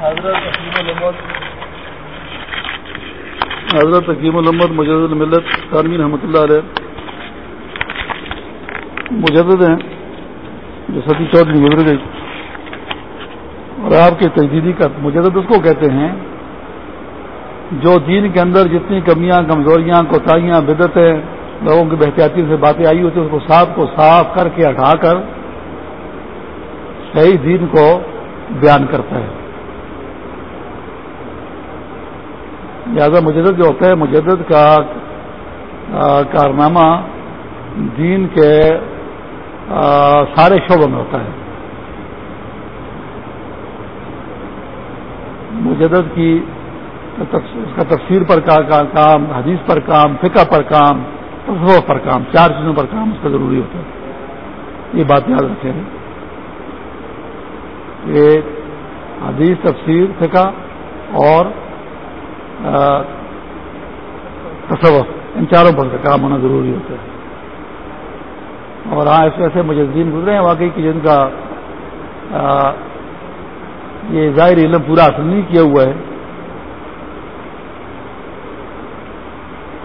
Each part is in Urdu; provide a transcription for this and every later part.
حضرت حکیم الحمد حضرت حکیم الحمد مجد الملت کارمین رحمۃ اللہ علیہ مجدد ہیں، جو ستی چودھری گزر گئی۔ اور آپ کی تجدیدی کا مجدد اس کو کہتے ہیں، جو دین کے اندر جتنی کمیاں، کمزوریاں، کوتاہیاں بدتیں لوگوں کی بحتیاتی سے باتیں آئی ہوتی ہیں، اس کو صاف کو صاف کر کے ہٹا کر صحیح دین کو بیان کرتا ہے۔ لہذا مجدد جو ہوتا ہے، مجدد کا کارنامہ دین کے سارے شعبوں میں ہوتا ہے۔ مجدد کی اس کا تفسیر پر کام، حدیث پر کام، فقہ پر کام، تصوف پر کام، چار چیزوں پر کام اس کا ضروری ہوتا ہے۔ یہ بات یاد رکھیں۔ کہ حدیث، تفسیر، فقہ اور تصور، ان چاروں پر کام ہونا ضروری ہوتا ہے۔ اور ہاں ایسے ایسے مجدین گزرے ہیں، واقعی کہ جن کا یہ ظاہر علم پورا حاصل نہیں کیا ہوا ہے۔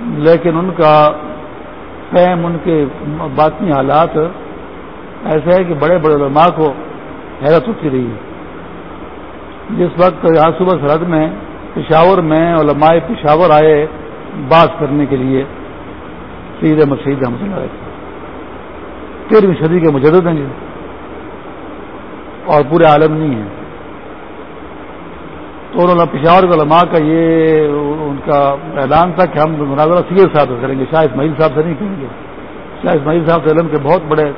لیکن ان کا فہم، ان کے باطنی حالات ایسے ہے کہ بڑے بڑے علماء کو حیرت ہوتی رہی ہے۔ جس وقت یہاں صبح سرحد میں پشاور میں علماء پشاور آئے بات کرنے کے لیے۔ سید احمد شہید احمد اللہ علیہ۔ تیرہویں صدی کے مجدد ہیں یہ اور پورے عالم نہیں ہیں۔ تو انہوں نے پشاور کے علماء کا یہ ان کا اعلان تھا کہ ہم مناظرہ سید صاحب سے کریں گے، شاہ اسماعیل صاحب سے نہیں کریں گے۔ شاہ اسماعیل صاحب سے علم کے بہت بڑے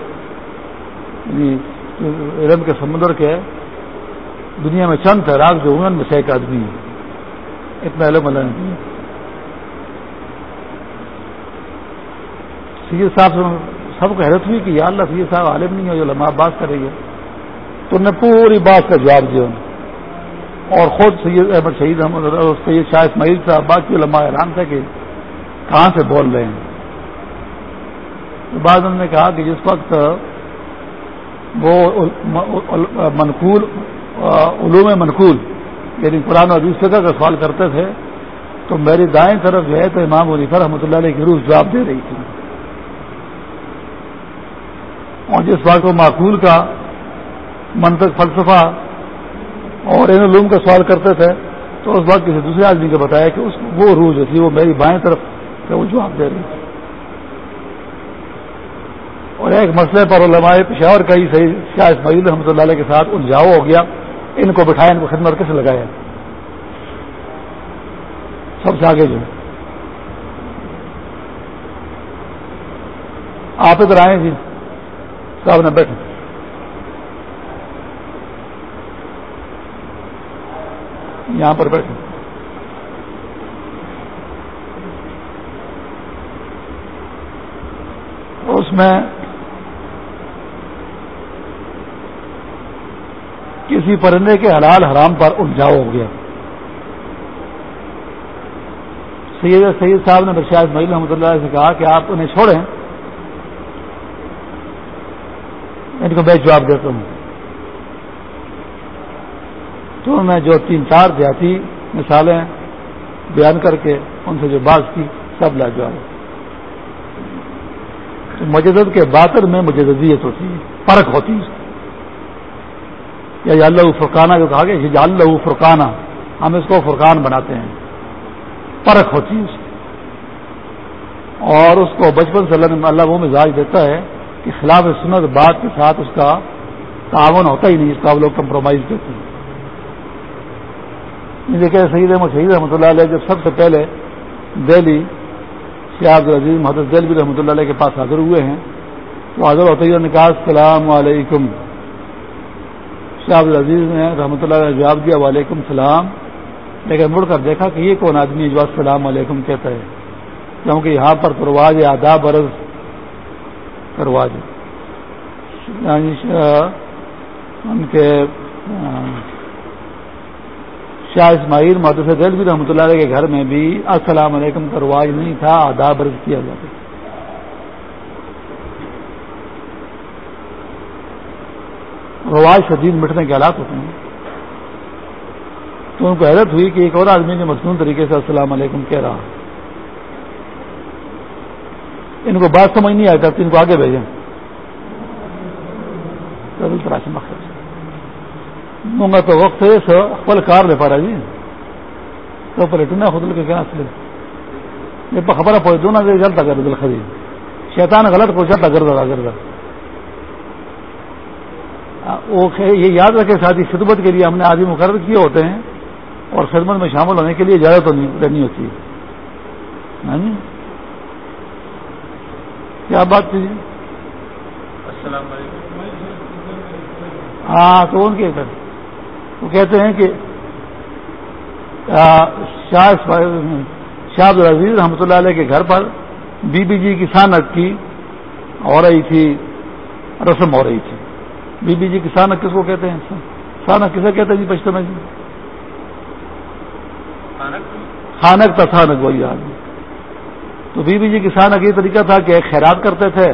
یعنی علم کے سمندر کے دنیا میں چند ہے راگ جو عموماً میں سے ایک آدمی ہے اتنا علم اللہ نے دیا سید صاحب سے سب کو حیرت ہوئی کہ یا اللہ سید صاحب عالم نہیں ہے جو لمحہ بات کریں گے تو انہوں نے پوری بات کا جواب دیا۔ اور خود سید احمد شہید احمد سید شاہ اسماعیل صاحب، باقی علماء حیران تھے کہ کہاں سے بول رہے ہیں۔ بعد انہوں نے کہا کہ جس وقت وہ منقول علوم منقول یعنی قرآن و حدیث فقہ کا سوال کرتے تھے، تو میری دائیں طرف جو ہے تو امام عنیفر رحمۃ اللہ علیہ کی روح جواب دے رہی تھی۔ اور جس وقت وہ معقول کا منطق فلسفہ اور ان علوم کا سوال کرتے تھے، تو اس وقت کسی دوسرے آدمی کو بتایا کہ اس وہ روح جو تھی وہ میری بائیں طرف سے وہ جواب دے رہی تھی۔ اور ایک مسئلے پر علماء پشاور کا ہی صحیح شاہ اسماعیل رحمۃ اللہ علیہ کے ساتھ الجھاؤ ہو گیا۔ ان کو بٹھایا، ان کو خدمت کیسے لگایا؟ سب سے آگے جو ہے۔ آپ ادھر آئے جی صاحب نے بیٹھے۔ یہاں پر بیٹھے۔ اس میں کسی پرندے کے حلال حرام پر الجھاؤ ہو گیا۔ سید سید صاحب نے برشاد محل رحمۃ اللہ سے کہا کہ آپ انہیں چھوڑیں۔ ان کو میں جواب دیتا ہوں۔ تو میں جو تین چار دیہاتی مثالیں بیان کر کے ان سے جو بات کی، سب لاجواب۔ مجدد کے باطر میں مجدیت ہوتی ہے، فرق ہوتی ہے۔ یا اللہ فرقانہ جو کہا گیا اللہ فرقانہ، ہم اس کو فرقان بناتے ہیں۔ فرق ہوتی ہے اس اور اس کو بچپن سے اللہ اللہ وہ مزاج دیتا ہے کہ خلاف سنت بات کے ساتھ اس کا تعاون ہوتا ہی نہیں، اس کا لوگ کمپرومائز دیتے ہیں۔ دیکھے سعید احمد شہید رحمۃ اللہ علیہ جب سب سے پہلے دہلی سیاد العزیز محدود دل رحمۃ اللہ علیہ کے پاس حاضر ہوئے ہیں تو حاضر ہوتے ہی نکاح السلام علیکم۔ شاہ العزیز نے رحمۃ اللہ علیہ جواب دیا، وعلیکم السلام۔ لیکن مڑ کر دیکھا کہ یہ کون آدمی جو السلام علیکم کہتا ہے؟ کیونکہ یہاں پر پرواز آداب برض پرواز یعنی ان کے، شاہ اسماعیل محدود دل بھی رحمۃ اللہ علیہ کے گھر میں بھی السلام علیکم کا رواج نہیں تھا، آداب برض کیا جاتا رواج شدید مٹنے کے حالات ہوتے ہیں۔ تو ان کو حیرت ہوئی کہ ایک اور آدمی نے مصنون طریقے سے السلام علیکم کہہ رہا۔ ان کو بات سمجھ نہیں آتا تو ان کو آگے بھیجیں۔ مونگا تو وقت پل کار جی۔ لے پا رہا جی تو پلٹنا خود کے کہنا یہ خبر پڑے دونوں سے چلتا کر دل خرید شیطان غلط کو چلتا کر دیا وہ یہ یاد رکھے ساتھی خدمت کے لیے ہم نے آدمی مقرر کیے ہوتے ہیں اور خدمت میں شامل ہونے کے لیے اجازت تو نہیں ہوتی ہاں جی؟ کیا بات تھی السلام علیکم۔ ہاں تو ان کے وہ کہتے ہیں کہ شاہ شاہ عزیز رحمۃ اللہ علیہ کے گھر پر بی بی جی کی سانک کی ہو رہی تھی رسم ہو رہی تھی۔ بی بی جی کی سانک کس کو کہتے ہیں سانک کسے کہتے ہیں جی پشتو میں جی؟ خانک تھا سانک وہی آدمی۔ تو بی بی جی کی سانک یہ طریقہ تھا کہ ایک خیرات کرتے تھے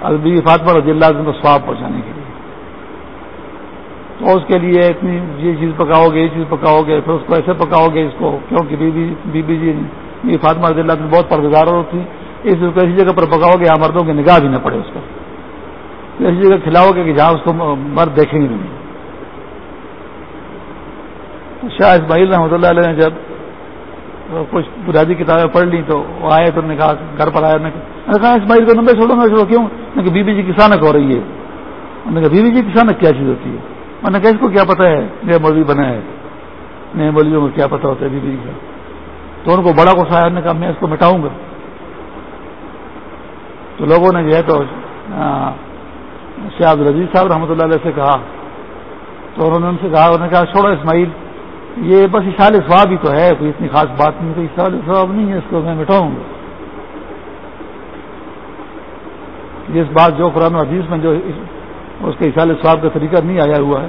اور بی فاطمہ رضی اللہ کو سواب پہنچانے کے لیے۔ تو اس کے لیے اتنی یہ چیز پکاؤ گے یہ چیز پکاؤ گے پھر اس کو ایسے پکاؤ گے اس کو کیونکہ بی بی بی جی یہ فاطمہ رضی اللہ بہت پردگار ہوتی اس کو ایسی جگہ پر پکاؤ گے یہاں مردوں کی نگاہ بھی نہ پڑے اس پر ایسی جگہ کھلاؤ گے کہ جہاں اس کو مرد دیکھیں گے نہیں۔ شاہ اسماعیل رحمۃ اللہ علیہ نے جب کچھ بنیادی کتابیں پڑھ لی تو وہ آئے تو نے کہا، گھر پر آیا کہا اسماعیل کو نمبر چھوڑو گا چھوڑو کیوں؟ نے کہ بی بی جی کسانک ہو رہی ہے؟ انہوں نے کہا بی بی جی کسانک کیا چیز ہوتی ہے؟ میں نے کہا، اس کو کیا پتا ہے؟ نئے مولوی بنا ہے۔ نئے مولویوں کو کیا پتا ہوتا ہے بی بی جی کا؟ تو ان کو بڑا غصہ آیا نے کہا، میں اس کو مٹاؤں گا۔ تو لوگوں نے جو ہے تو ہاں، شاہد رضیز صاحب رحمۃ اللہ علیہ سے کہا، تو انہوں نے ان سے کہا، انہوں نے کہا، چھوڑو اسماعیل، یہ بس اشال سواب ہی تو ہے، کوئی اتنی خاص بات نہیں، کوئی اشال سواب نہیں ہے، اس کو میں مٹاؤں گا۔ جس بات جو قرآن حدیث میں جو اس کے اشال سواب کا طریقہ نہیں آیا ہوا ہے،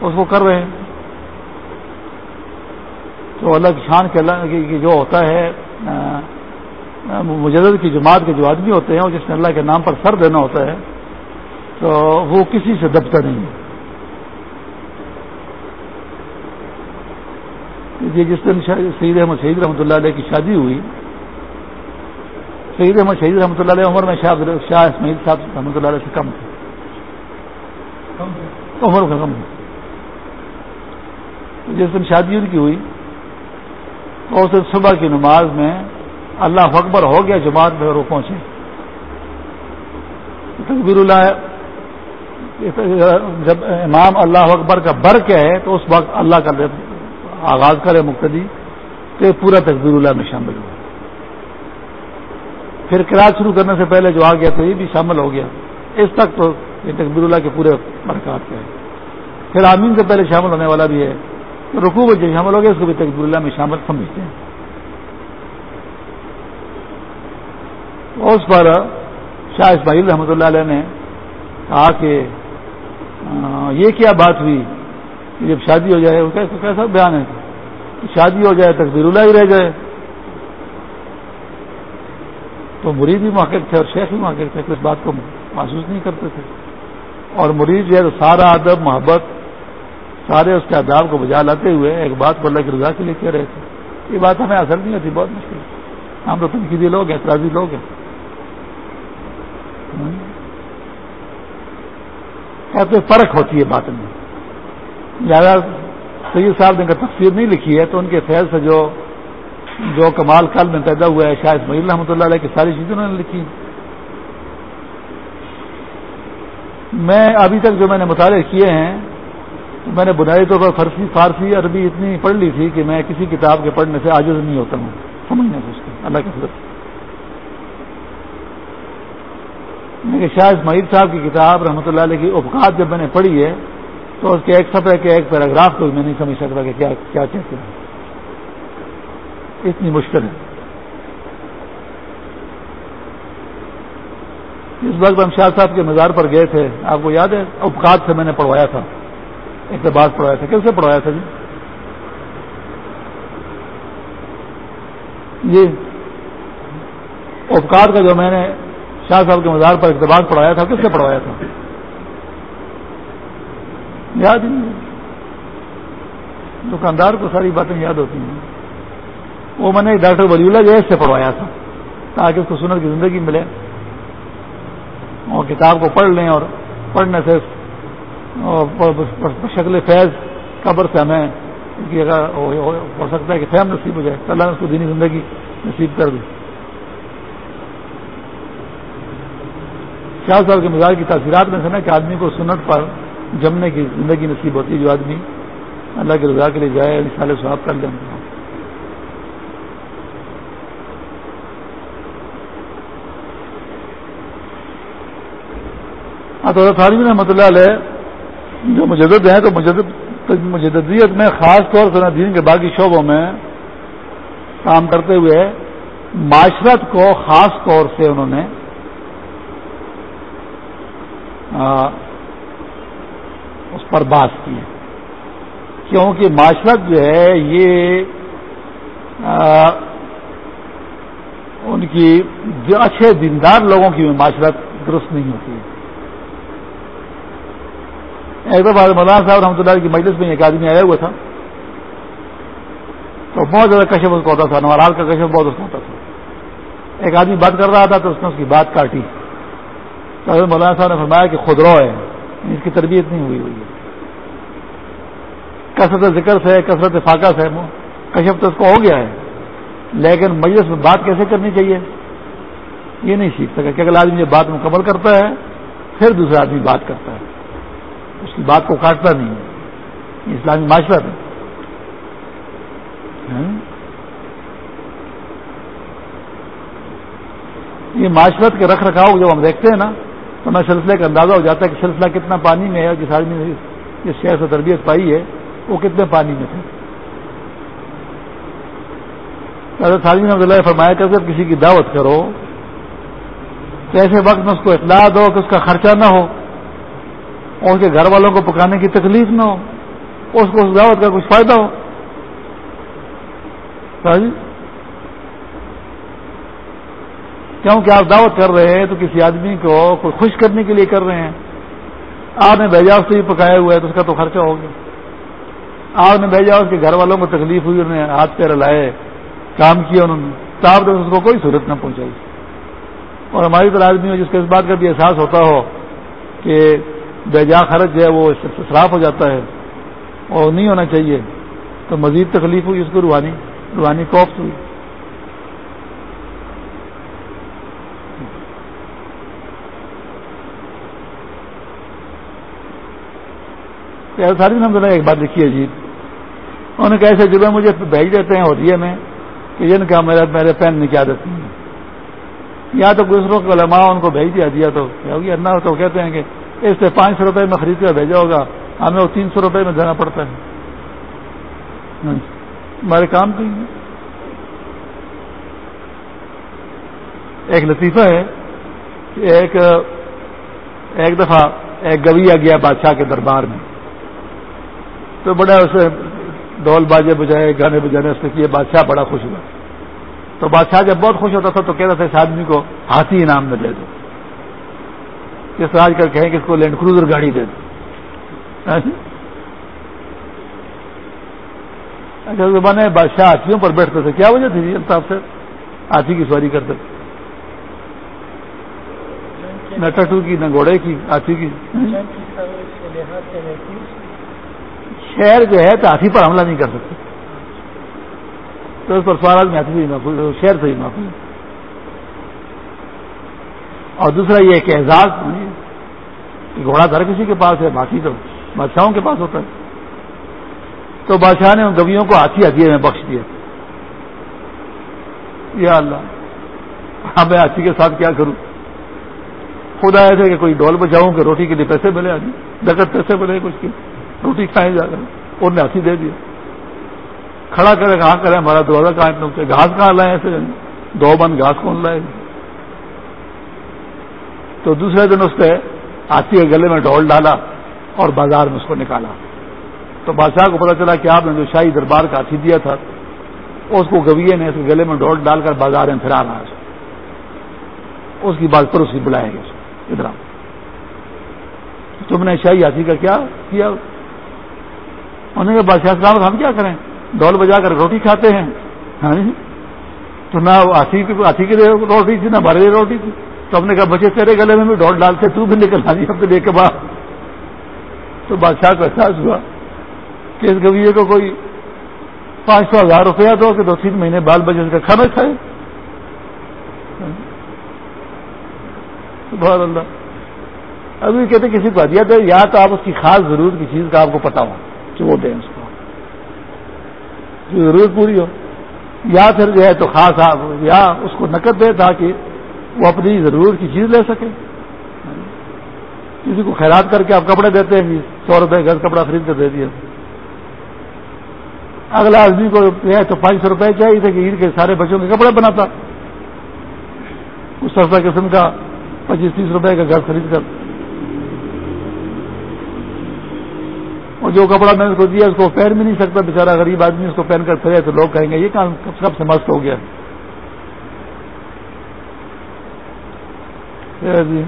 اس کو کر رہے ہیں۔ تو الگ شان کے اللہ کی جو ہوتا ہے مجدد کی جماعت کے جو آدمی ہوتے ہیں جس نے اللہ کے نام پر سر دینا ہوتا ہے تو وہ کسی سے دبتا نہیں ہے۔ یہ جس دن سعید احمد شہید رحمۃ اللہ علیہ کی شادی ہوئی سعید احمد شہید رحمۃ اللہ علیہ عمر میں شاہ شاہ اسماعیل صاحب رحمۃ اللہ علیہ سے کم تھے۔ عمر کا کم جس دن شادی ان کی ہوئی تو اس دن صبح کی نماز میں اللہ اکبر ہو گیا جماعت میں اور وہ پہنچے۔ تقبیر اللہ جب امام اللہ اکبر کا بر کیا ہے تو اس وقت اللہ کا آغاز کرے مقتدی تو پورا تقبیر اللہ میں شامل ہوا پھر کلاس شروع کرنے سے پہلے جو آ گیا تو یہ بھی شامل ہو گیا۔ اس تک تو یہ تقبیر اللہ کے پورے برکات کے ہیں۔ پھر آمین سے پہلے شامل ہونے والا بھی ہے۔ تو رکو جو شامل ہو گیا اس کو بھی تقبیر اللہ میں شامل سمجھتے ہیں۔ اس پر شاہ اسماعیل رحمۃ اللہ علیہ نے کہا کہ ہاں، یہ کیا بات ہوئی؟ کہ جب شادی ہو جائے کیسا بیان ہے۔ کہ شادی ہو جائے تقبیر اللہ ہی رہ جائے۔ تو مرید بھی موقع تھے اور شیخ بھی موقع تھے اس بات کو محسوس نہیں کرتے تھے۔ اور مریض جو ہے سارا ادب، محبت، سارے اس کے آداب کو بجا لاتے ہوئے ایک بات کو اللہ کی رضا کے لیے کہہ رہے تھے۔ یہ بات ہمیں اثر نہیں ہوتی، بہت مشکل۔ ہم تو تنقیدی لوگ ہیں، اعتراضی لوگ ہیں۔ کہتے فرق ہوتی ہے بات میں۔ زیادہ سید صاحب نے اگر تفسیر نہیں لکھی ہے تو ان کے فیض سے جو جو کمال کل میں پیدا ہوا ہے شاید محل رحمۃ اللہ علیہ کی ساری چیزیں انہوں نے لکھی۔ میں ابھی تک جو میں نے مطالعے کیے ہیں، میں نے بنائی طور پر فارسی فارسی، عربی اتنی پڑھ لی تھی کہ میں کسی کتاب کے پڑھنے سے عاجز نہیں ہوتا ہوں۔ سمجھنے سے اس کے اللہ کے فضل کہ شاہ اسماعیل صاحب کی کتاب رحمۃ اللہ علیہ کی اوقات جب میں نے پڑھی ہے، تو اس کے ایک سفر کے ایک پیراگراف کو میں نہیں سمجھ سکتا کہ کیا کیا کہتے ہیں۔ اتنی مشکل ہے۔ اس وقت ہم شاہ صاحب کے مزار پر گئے تھے۔ آپ کو یاد ہے؟ اوقات سے میں نے پڑھوایا تھا۔ اقتباس پڑھایا تھا۔ کیسے پڑھوایا تھا جی؟ جی اوقات کا جو میں نے شاہ صاحب کے مزار پر اقتباس پڑھایا تھا، کس سے پڑھوایا تھا؟ یاد ہی نہیں۔ دکاندار کو ساری باتیں یاد ہوتی ہیں۔ وہ میں نے ڈاکٹر ولی اللہ جیس سے پڑھوایا تھا، تاکہ اس کو سنر کی زندگی ملے اور کتاب کو پڑھ لیں اور پڑھنے سے شکل فیض، قبر سے ہمیں ہو سکتا ہے کہ فہم نصیب ہو جائے۔ اللہ نے اس کو دینی زندگی نصیب کر دی۔ شاہ صاحب کے مزاج کی تاثیرات میں سے نا کہ آدمی کو سنت پر جمنے کی زندگی نصیب ہوتی ہے جو آدمی اللہ کے رضا کے لیے جائے سال سواب کر لیں ہاں تو رحمۃ اللہ علیہ جو مجدد ہیں، تو مجدد مجدیت میں خاص طور سے دین کے باقی شعبوں میں کام کرتے ہوئے معاشرت کو خاص طور سے انہوں نے اس پر بات کی ہے۔ کیونکہ معاشرت جو ہے، یہ ان کی جو اچھے دیندار لوگوں کی معاشرت درست نہیں ہوتی ہے۔ ایک دفعہ مولانا صاحب رحمۃ اللہ کی مجلس میں ایک آدمی آیا ہوا تھا۔ تو بہت زیادہ کشپ اس کو ہوتا تھا، نوارال کا کشپ بہت اس کو ہوتا تھا۔ ایک آدمی بات کر رہا تھا تو اس نے اس کی بات کاٹی۔ تو مولانا صاحب نے فرمایا کہ خدرو ہے۔ اس کی تربیت نہیں ہوئی ہوئی ہے۔ کثرت ذکر سے، کثرت فاقہ سے کشپ تو اس کو ہو گیا ہے۔ لیکن مجلس میں بات کیسے کرنی چاہیے؟ یہ نہیں سیکھ سکا۔ کہ اگر آدمی یہ بات مکمل کرتا ہے، پھر دوسرا آدمی بات کرتا ہے۔ اس کی بات کو کاٹتا نہیں ہے۔ اسلامی معاشرت ہے ہاں؟ یہ معاشرت کے رکھ رکھاؤ جب ہم دیکھتے ہیں نا تو ہمیں سلسلے کا اندازہ ہو جاتا ہے کہ سلسلہ کتنا پانی میں ہے جس آدمی نے جس شہر سے تربیت پائی ہے، وہ کتنے پانی میں تھے۔ سالمی رحمۃ اللہ فرمایا کر جب کسی کی دعوت کرو، تو ایسے وقت میں اس کو اطلاع دو کہ اس کا خرچہ نہ ہو، اور اس کے گھر والوں کو پکانے کی تکلیف نہ ہو، اس کو اس دعوت کا کچھ فائدہ ہو جی کیونکہ آپ دعوت کر رہے ہیں تو کسی آدمی کو کوئی خوش کرنے کے لیے کر رہے ہیں۔ آپ نے بھیجا اس سے بھی پکایا ہوا ہے تو اس کا تو خرچہ ہو گیا۔ آپ نے بھیجا اس کے گھر والوں کو تکلیف ہوئی، انہوں نے ہاتھ پیر لائے کام کیا انہوں نے۔ تو نے اس کو کوئی ضرورت نہ پہنچائی۔ اور ہماری طرح آدمی ہو جس کو اس بات کا بھی احساس ہوتا ہو کہ بیجا خرچ جو ہے، وہ صراف ہو جاتا ہے اور نہیں ہونا چاہیے، تو مزید تکلیف ہوئی اس کو، روحانی روحانی کوفت ہوئی۔ ساری نمبر ایک بات لکھی ہے جی۔ انہوں نے کیسے جب مجھے بھیج دیتے ہیں ہوتی میں کہ جن کا میرا، میرے پین میں کیا دیتی ہیں۔ یا تو دوسروں کے علماء ان کو بھیج دیا دیا تو کیا ہوگی؟ اللہ تو کہتے ہیں کہ اس سے پانچ سو روپئے میں خرید کر بھیجا ہوگا، ہمیں وہ تین سو روپئے میں دینا پڑتا ہے۔ ہاں جی۔ ہمارے کام تو ایک لطیفہ ہے ایک ایک دفعہ ایک گویا گیا بادشاہ کے دربار میں۔ تو بڑا اسے ڈول باجے بجائے، گانے بجانے، اس نے کیے، بادشاہ بڑا خوش ہوا۔ تو بادشاہ جب بہت خوش ہوتا تھا تو کہتا تھا اس آدمی کو ہاتھی انعام میں دے دو۔ جس آج کل کہیں کہ اس کو لینڈ کروزر گاڑی دے دو۔ ہاں جی؟ اچھا زمانے بادشاہ ہاتھیوں پر بیٹھتے تھے، کیا وجہ تھی جی الطاف سے ہاتھی کی سواری کرتے تھے۔ نہ ٹٹو کی، نہ گھوڑے کی، ہاتھی کی۔ ہاں جی؟ شہر جو ہے تو ہاتھی پر حملہ نہیں کر سکتے۔ تو اس پر سوال میں ہاتھی سے محفوظ شہر سے ہی محفوظ اور دوسرا یہ کہ اعزاز کہ گھوڑا گھر کسی کے پاس ہے باقی تو، بادشاہوں کے پاس ہوتا ہے۔ تو بادشاہ نے ان گویوں کو ہاتھی ہاتھی میں بخش دیا۔ یا اللہ ہاں میں ہاتھی کے ساتھ کیا کروں؟ خدا ایسے کہ کوئی ڈول بچاؤں کہ روٹی کے لیے پیسے ملے، آدمی دقت پیسے ملے، کچھ کی روٹی کھائے جا کر۔ اور نے ہاتھی دے دیا۔ کھڑا کرے کہاں کرے، ہمارا دروازہ کہاں گھاس کہاں لائے ایسے دو بند گھاس کون لائے؟ تو دوسرے دن اس پہ ہاتھی کے گلے میں ڈھول ڈالا اور بازار میں اس کو نکالا۔ تو بادشاہ کو پتا چلا کہ آپ نے جو شاہی دربار کا ہاتھی دیا تھا، اس کو گویے نے اس کے گلے میں ڈھول ڈال کر بازار میں پھرا رہا ہے۔ اس کی بات پر اس کی بلائے گا ادھر تم نے شاہی ہاتھی کا کیا کیا؟ انہوں نے بادشاہ صاحب، ہم کیا کریں؟ ڈول بجا کر روٹی کھاتے ہیں۔ ہاں جی۔ تو نہ ہاتھی ہاتھی کی روٹی تھی، نہ بھاری روٹی تھی۔ تو ہم نے کہا، بچے تیرے گلے میں بھی ڈول ڈالتے، تو بھی نکل آدھی جی ہفتے لے کے بعد تو بادشاہ کو احساس ہوا کہ اس گویے کو کوئی پانچ سو ہزار روپیہ دو کہ دو تین مہینے بال بچے کا کھانا کھائے۔ بہت اللہ۔ ابھی کہتے کسی کو ہدیہ دے، یا تو آپ اس کی خاص ضرورت کی چیز کا آپ کو پتا ہو۔ کہ وہ دیں اس کو۔ ضرورت پوری ہو۔ یا پھر جو ہے تو خاص آپ یا اس کو نقد دے تاکہ وہ اپنی ضرورت کی چیز لے سکے۔ کسی کو خیرات کر کے آپ کپڑے دیتے ہیں سو روپئے گھر کپڑا خرید کر دے دیا۔ اگلا آدمی کو تو پانچ سو روپئے چاہیے تھے کہ عید کے سارے بچوں کے کپڑے بناتا۔ اس سستا قسم کا پچیس تیس روپئے کا گھر خرید کر۔ جو کپڑا میں نے اس کو دیا، اس کو پہن بھی نہیں سکتا بےچارا غریب آدمی اس کو پہن کر پھرے تو لوگ کہیں گے، یہ کام سب سے مست ہو گیا؟ جی۔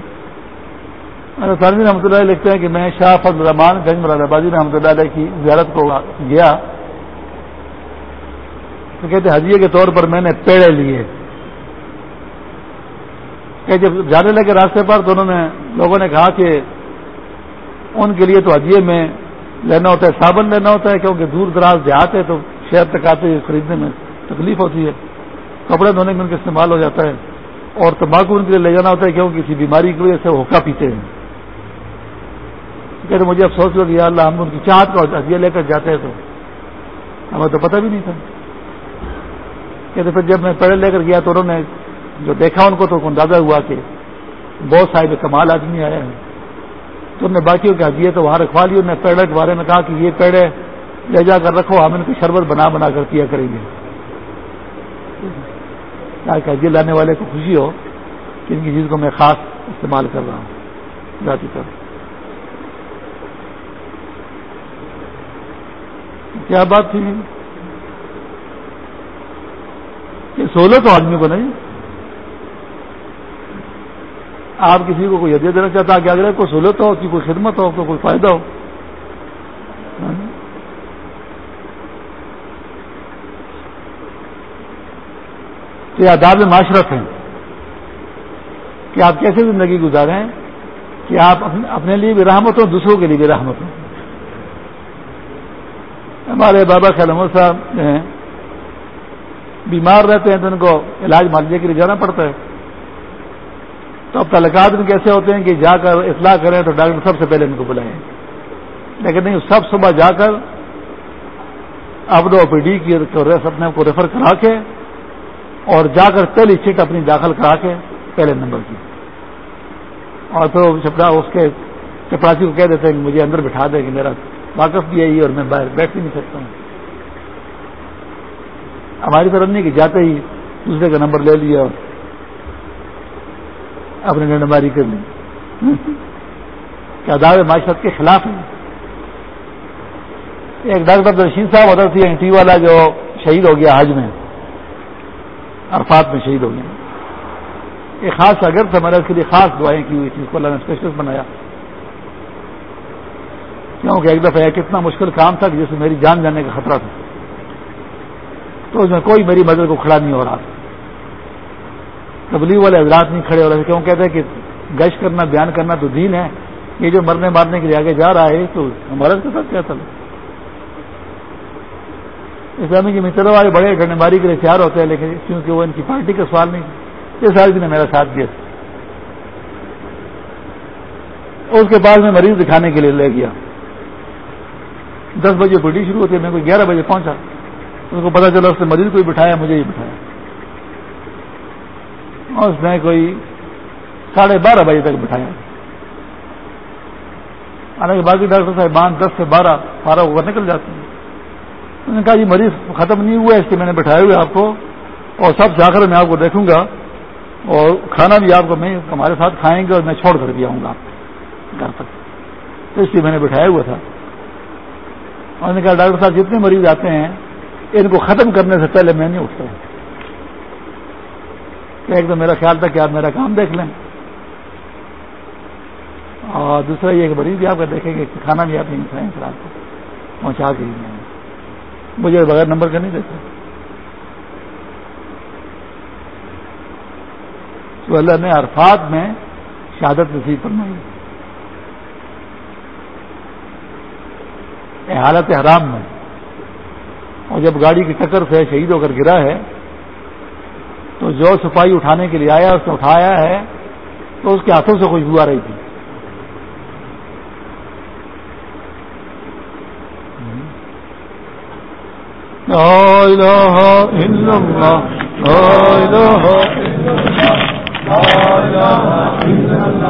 سالمی رحمۃ اللہ لکھتے ہیں کہ میں شاہ فضل الرحمان، گنج مراد آبادی رحمۃ اللہ علیہ کی زیارت کو گیا۔ تو کہتے حجیے کے طور پر میں نے پیڑے لیے۔ کہ جب جانے لگے راستے پر تو انہوں نے لوگوں نے کہا کہ ان کے لیے تو حجیے میں لینا ہوتا ہے، صابن لینا ہوتا ہے، کیونکہ دور دراز دیہات ہے تو شہر تک آتے خریدنے میں تکلیف ہوتی ہے۔ کپڑے دھونے میں ان کا استعمال ہو جاتا ہے۔ اور تمباکو ان کے لیے لے جانا ہوتا ہے، کیونکہ کسی بیماری کی وجہ سے وہ حکا پیتے ہیں۔ کہتے مجھے افسوس ہو کہ اللہ، ہم ان کی چاہت کا حجیہ لے کر جاتے ہیں تو۔ ہمیں تو پتہ بھی نہیں تھا۔ کہتے پھر جب میں پہلے لے کر گیا تو انہوں نے جو دیکھا ان کو تو اندازہ ہوا کہ بہت صاحب کمال آدمی آیا ہے۔ تو انہوں نے باقیوں کے حجیے تو وہاں رکھوا لی انہوں نے پیڑے کے بارے میں کہا کہ یہ پیڑے لے جا کر رکھو، ہم ان کو شربت بنا بنا کر کیا کریں گے۔ تاکہ حجیے لانے والے کو خوشی ہو کہ ان کی چیز کو میں خاص استعمال کر رہا ہوں۔ ذاتی طور کیا بات تھی؟ کہ سہولت ہو آدمی کو نہیں؟ آپ کسی کو کوئی ہدیہ دینا چاہتا کہ اگر کوئی سہولت ہو کہ کوئی خدمت ہو کوئی فائدہ ہو۔ تو یہ آداب معاشرت ہیں۔ کہ آپ کیسے زندگی گزاریں کہ آپ اپنے لیے بھی رحمت ہو دوسروں کے لیے بھی رحمت ہو ہمارے بابا خیال صاحب جو ہیں، بیمار رہتے ہیں تو ان کو علاج معالجے کے لیے جانا پڑتا ہے۔ تو اب تعلقات میں کیسے ہوتے ہیں کہ جا کر اصلاح کریں تو ڈاکٹر سب سے پہلے ان کو بلائیں۔ لیکن نہیں، سب صبح جا کر اب او پی ڈی کی اپنے کو ریفر کرا کے اور جا کر پہلی سیٹ اپنی داخل کرا کے پہلے نمبر کی۔ اور پھر چپڑا اس کے چپراسی کو کہہ دیتے ہیں کہ مجھے اندر بٹھا دیں کہ میرا واقف بھی ہے اور میں باہر بیٹھ بھی نہیں سکتا ہوں۔ ہماری طرف نہیں کہ جاتے ہی دوسرے کا نمبر لے لیا اور اپنے گنڈماری کر لی کیا دعوے معاشرت کے خلاف ہیں ایک ڈاکٹر رشید صاحب ہوتا تھی ٹی والا جو شہید ہو گیا حج میں، عرفات میں شہید ہو گیا۔ ایک خاص اگر تھا میں نے اس کے لیے خاص دعائیں کی ہوئی تھی اس کو اللہ نے اسپیشلسٹ بنایا۔ کیونکہ ایک دفعہ کتنا مشکل کام تھا کہ جس میں میری جان جانے کا خطرہ تھا۔ تو اس میں کوئی میری مدد کو کھڑا نہیں ہو رہا تھا۔ تبلیغ والے حضرات نہیں کھڑے ہو رہے، کیوں کہتے ہیں کہ گشت کرنا، بیان کرنا تو دین ہے۔ یہ جو مرنے مارنے کے لیے آگے جا رہا ہے تو ہمارا کے ساتھ کیا چل اسلامی کی متروں والے بڑے گھڑنے باری کے لیے تیار ہوتے ہیں، لیکن کیونکہ وہ ان کی پارٹی کا سوال نہیں، یہ سال نے میرا ساتھ دیا۔ اس کے بعد میں مریض دکھانے کے لیے لے گیا۔ دس بجے پٹی شروع ہوتی ہے، میں کوئی گیارہ بجے پہنچا۔ اس کو پتا چلا اس نے مریض کو ہی بٹھایا، مجھے ہی بٹھایا۔ اور اس نے کوئی ساڑھے بارہ بجے تک بٹھایا۔ حالانکہ باقی ڈاکٹر صاحبان دس سے بارہ بارہ ہو کر نکل جاتے ہیں۔ انہوں نے کہا جی مریض ختم نہیں ہوا اس کے میں نے بٹھائے ہوئے آپ کو۔ اور سب جا کر میں آپ کو دیکھوں گا۔ اور کھانا بھی آپ کو میں ہمارے ساتھ کھائیں گے اور میں چھوڑ کر بھی آؤں گا گھر تک۔ تو اس لیے میں نے بٹھایا ہوا تھا۔ انہوں نے کہا، ڈاکٹر صاحب، جتنے مریض آتے ہیں، ان کو ختم کرنے سے پہلے میں نہیں اٹھتا ہوں۔ ایک تو میرا خیال تھا کہ آپ میرا کام دیکھ لیں۔ اور دوسرا یہ کہ مریض بھی آپ کا دیکھیں گے کھانا بھی آپ نہیں کھائیں پھر آپ کو۔ پہنچا کے مجھے بغیر نمبر کا نہیں دیتا تو اللہ نے عرفات میں شہادت نصیب فرمائی۔ حالت حرام میں۔ اور جب گاڑی کی ٹکر سے شہید ہو کر گرا ہے جو صفائی اٹھانے کے لیے آیا اس نے اٹھایا ہے، تو اس کے ہاتھوں سے خوشبو آ رہی تھی۔ لا لا